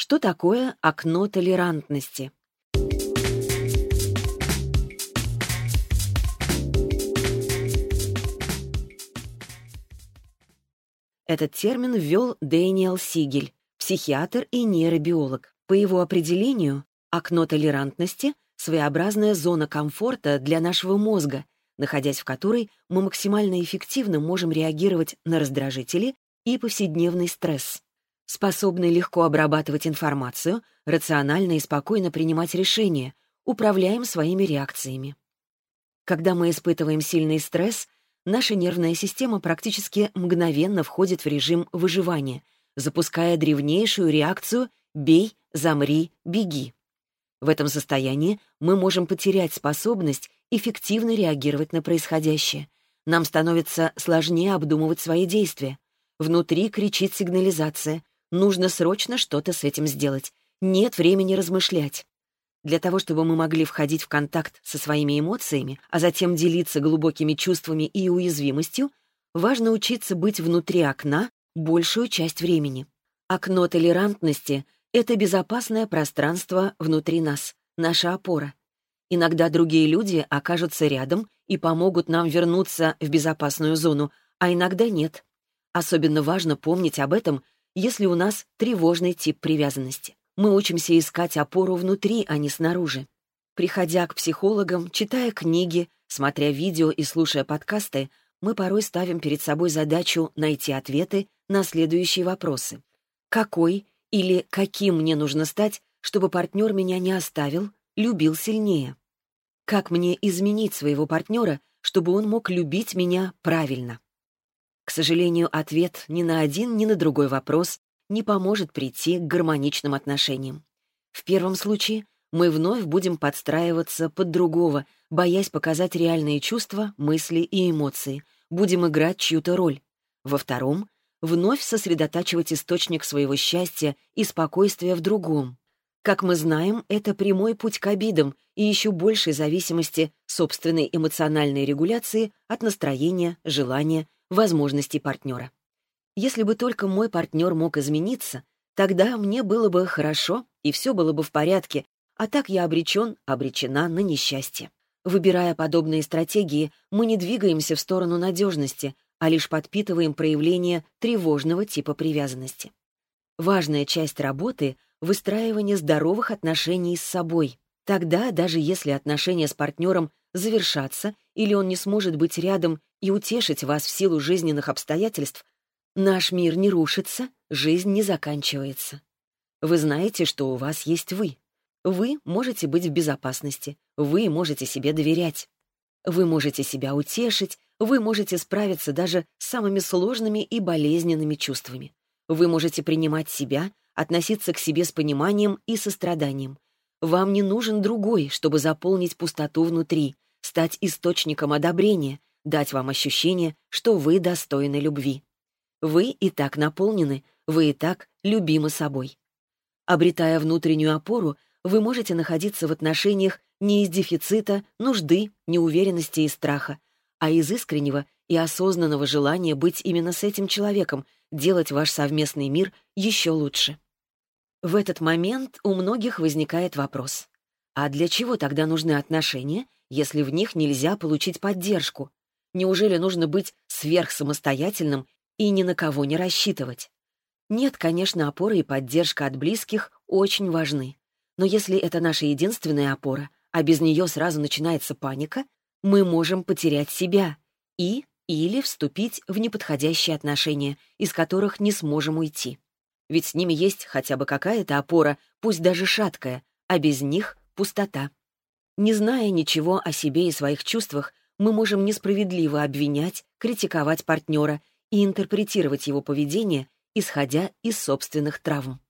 Что такое окно толерантности? Этот термин ввел Дэниел Сигель, психиатр и нейробиолог. По его определению, окно толерантности — своеобразная зона комфорта для нашего мозга, находясь в которой мы максимально эффективно можем реагировать на раздражители и повседневный стресс способны легко обрабатывать информацию, рационально и спокойно принимать решения, управляем своими реакциями. Когда мы испытываем сильный стресс, наша нервная система практически мгновенно входит в режим выживания, запуская древнейшую реакцию «бей, замри, беги». В этом состоянии мы можем потерять способность эффективно реагировать на происходящее. Нам становится сложнее обдумывать свои действия. Внутри кричит сигнализация, Нужно срочно что-то с этим сделать. Нет времени размышлять. Для того, чтобы мы могли входить в контакт со своими эмоциями, а затем делиться глубокими чувствами и уязвимостью, важно учиться быть внутри окна большую часть времени. Окно толерантности — это безопасное пространство внутри нас, наша опора. Иногда другие люди окажутся рядом и помогут нам вернуться в безопасную зону, а иногда нет. Особенно важно помнить об этом, если у нас тревожный тип привязанности. Мы учимся искать опору внутри, а не снаружи. Приходя к психологам, читая книги, смотря видео и слушая подкасты, мы порой ставим перед собой задачу найти ответы на следующие вопросы. Какой или каким мне нужно стать, чтобы партнер меня не оставил, любил сильнее? Как мне изменить своего партнера, чтобы он мог любить меня правильно? К сожалению, ответ ни на один, ни на другой вопрос не поможет прийти к гармоничным отношениям. В первом случае мы вновь будем подстраиваться под другого, боясь показать реальные чувства, мысли и эмоции, будем играть чью-то роль. Во втором — вновь сосредотачивать источник своего счастья и спокойствия в другом. Как мы знаем, это прямой путь к обидам и еще большей зависимости собственной эмоциональной регуляции от настроения, желания возможностей партнера. Если бы только мой партнер мог измениться, тогда мне было бы хорошо, и все было бы в порядке, а так я обречен, обречена на несчастье. Выбирая подобные стратегии, мы не двигаемся в сторону надежности, а лишь подпитываем проявление тревожного типа привязанности. Важная часть работы — выстраивание здоровых отношений с собой. Тогда, даже если отношения с партнером завершатся или он не сможет быть рядом и утешить вас в силу жизненных обстоятельств, наш мир не рушится, жизнь не заканчивается. Вы знаете, что у вас есть вы. Вы можете быть в безопасности, вы можете себе доверять. Вы можете себя утешить, вы можете справиться даже с самыми сложными и болезненными чувствами. Вы можете принимать себя, относиться к себе с пониманием и состраданием. Вам не нужен другой, чтобы заполнить пустоту внутри, стать источником одобрения, дать вам ощущение, что вы достойны любви. Вы и так наполнены, вы и так любимы собой. Обретая внутреннюю опору, вы можете находиться в отношениях не из дефицита, нужды, неуверенности и страха, а из искреннего и осознанного желания быть именно с этим человеком, делать ваш совместный мир еще лучше. В этот момент у многих возникает вопрос. А для чего тогда нужны отношения, если в них нельзя получить поддержку? Неужели нужно быть сверхсамостоятельным и ни на кого не рассчитывать? Нет, конечно, опора и поддержка от близких очень важны. Но если это наша единственная опора, а без нее сразу начинается паника, мы можем потерять себя и или вступить в неподходящие отношения, из которых не сможем уйти. Ведь с ними есть хотя бы какая-то опора, пусть даже шаткая, а без них — пустота. Не зная ничего о себе и своих чувствах, мы можем несправедливо обвинять, критиковать партнера и интерпретировать его поведение, исходя из собственных травм.